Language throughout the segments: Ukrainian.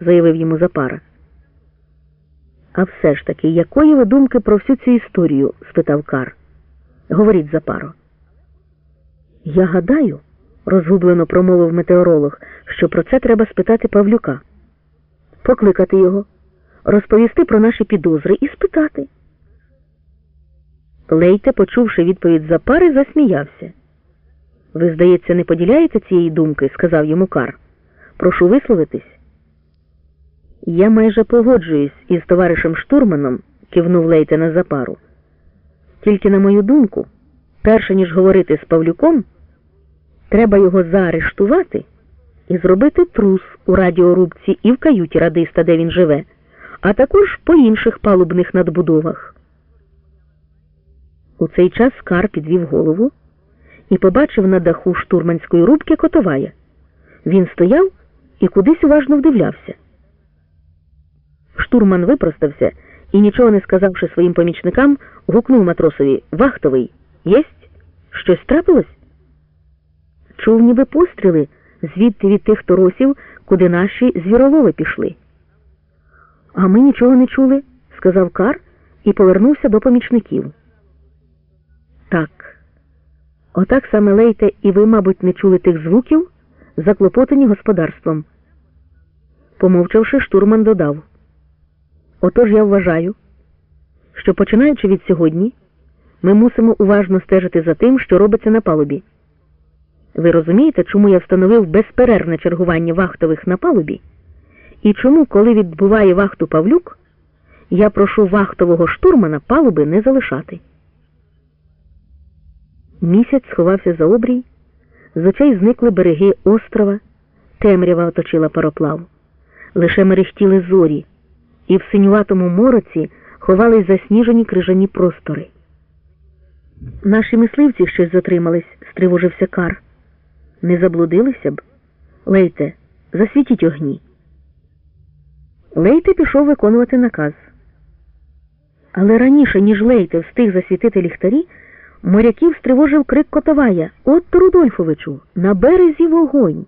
заявив йому Запара. А все ж таки, якої ви думки про всю цю історію? спитав Кар. Говоріть Запаро. Я гадаю, розгублено промовив метеоролог, що про це треба спитати Павлюка. Покликати його, розповісти про наші підозри і спитати. Лейте, почувши відповідь Запари, засміявся. Ви, здається, не поділяєте цієї думки, сказав йому Кар. Прошу висловитись. Я майже погоджуюсь із товаришем штурманом, кивнув Лейте на запару. Тільки, на мою думку, перше ніж говорити з Павлюком, треба його заарештувати і зробити трус у радіорубці і в каюті радиста, де він живе, а також по інших палубних надбудовах. У цей час Скар підвів голову і побачив на даху штурманської рубки Котовая. Він стояв і кудись уважно вдивлявся. Штурман випростався і, нічого не сказавши своїм помічникам, гукнув матросові Вахтовий, єсть? Щось трапилось? Чув ніби постріли звідти від тих торосів, куди наші звіролови пішли. А ми нічого не чули, сказав Кар і повернувся до помічників. Так. Отак саме лейте, і ви, мабуть, не чули тих звуків, заклопотані господарством. Помовчавши, штурман додав. Отож я вважаю, що починаючи від сьогодні, ми мусимо уважно стежити за тим, що робиться на палубі. Ви розумієте, чому я встановив безперервне чергування вахтових на палубі? І чому, коли відбуває вахту Павлюк, я прошу вахтового штурмана палуби не залишати? Місяць сховався за обрій, з очей зникли береги острова, темрява оточила пароплав. Лише мерехтіли зорі, і в синюватому мороці ховались засніжені крижані простори. Наші мисливці щось затримались, стривожився Кар. Не заблудилися б? Лейте, засвітіть огні. Лейте пішов виконувати наказ. Але раніше, ніж Лейте встиг засвітити ліхтарі, моряків стривожив крик Котовая Отто Рудольфовичу, на березі вогонь.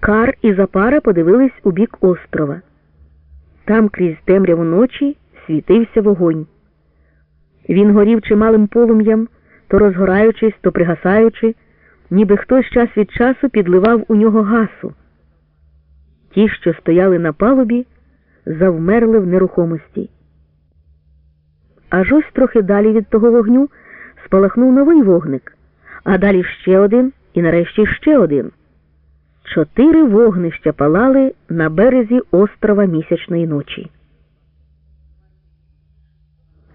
Кар і Запара подивились у бік острова. Там крізь темряву ночі світився вогонь. Він горів чималим полум'ям, то розгораючись, то пригасаючи, ніби хтось час від часу підливав у нього гасу. Ті, що стояли на палубі, завмерли в нерухомості. Аж ось трохи далі від того вогню спалахнув новий вогник, а далі ще один і нарешті ще один. Чотири вогнища палали на березі острова місячної ночі.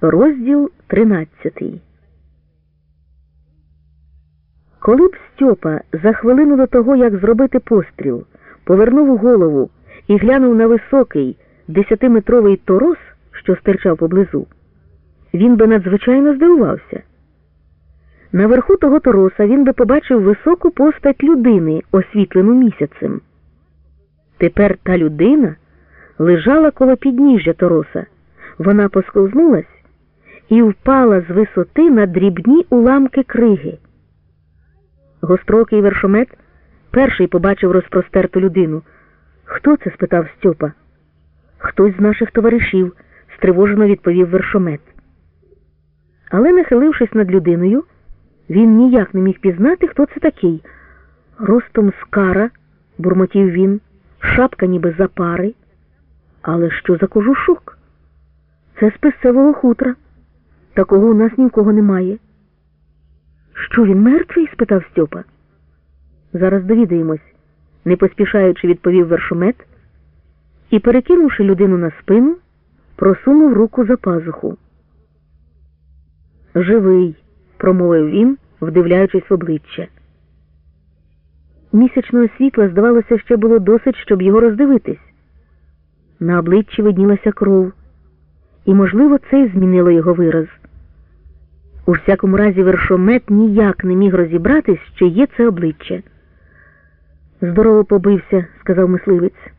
Розділ тринадцятий. Коли б Стьопа за хвилину до того, як зробити постріл, повернув голову і глянув на високий десятиметровий торос, що стирчав поблизу, він би надзвичайно здивувався. Наверху того тороса він би побачив високу постать людини, освітлену місяцем. Тепер та людина лежала коло підніжжя тороса. Вона посковзнулась і впала з висоти на дрібні уламки криги. Гострокий вершомет перший побачив розпростерту людину. Хто це? спитав Стьопа. Хтось з наших товаришів, стривожено відповів вершомет. Але, нахилившись над людиною, він ніяк не міг пізнати, хто це такий. Ростом скара, бурмотів він, шапка ніби запари. Але що за кожушок? Це з писцевого хутра. Такого у нас ні в кого немає. Що він мертвий? спитав Стьопа. Зараз довідаємось, не поспішаючи відповів вершомет і, перекинувши людину на спину, просунув руку за пазуху. Живий, промовив він, вдивляючись в обличчя. Місячного світла, здавалося, ще було досить, щоб його роздивитись. На обличчі виднілася кров, і, можливо, це й змінило його вираз. У всякому разі, вершомет ніяк не міг розібратись, чи є це обличчя. Здорово побився, сказав мисливець.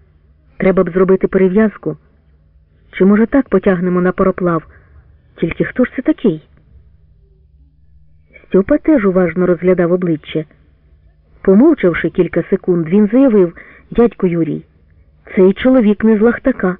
Треба б зробити перев'язку. Чи, може, так потягнемо на пароплав? Тільки хто ж це такий? Стьопа теж уважно розглядав обличчя. Помовчавши кілька секунд, він заявив дядько Юрій, Цей чоловік не з лахтака.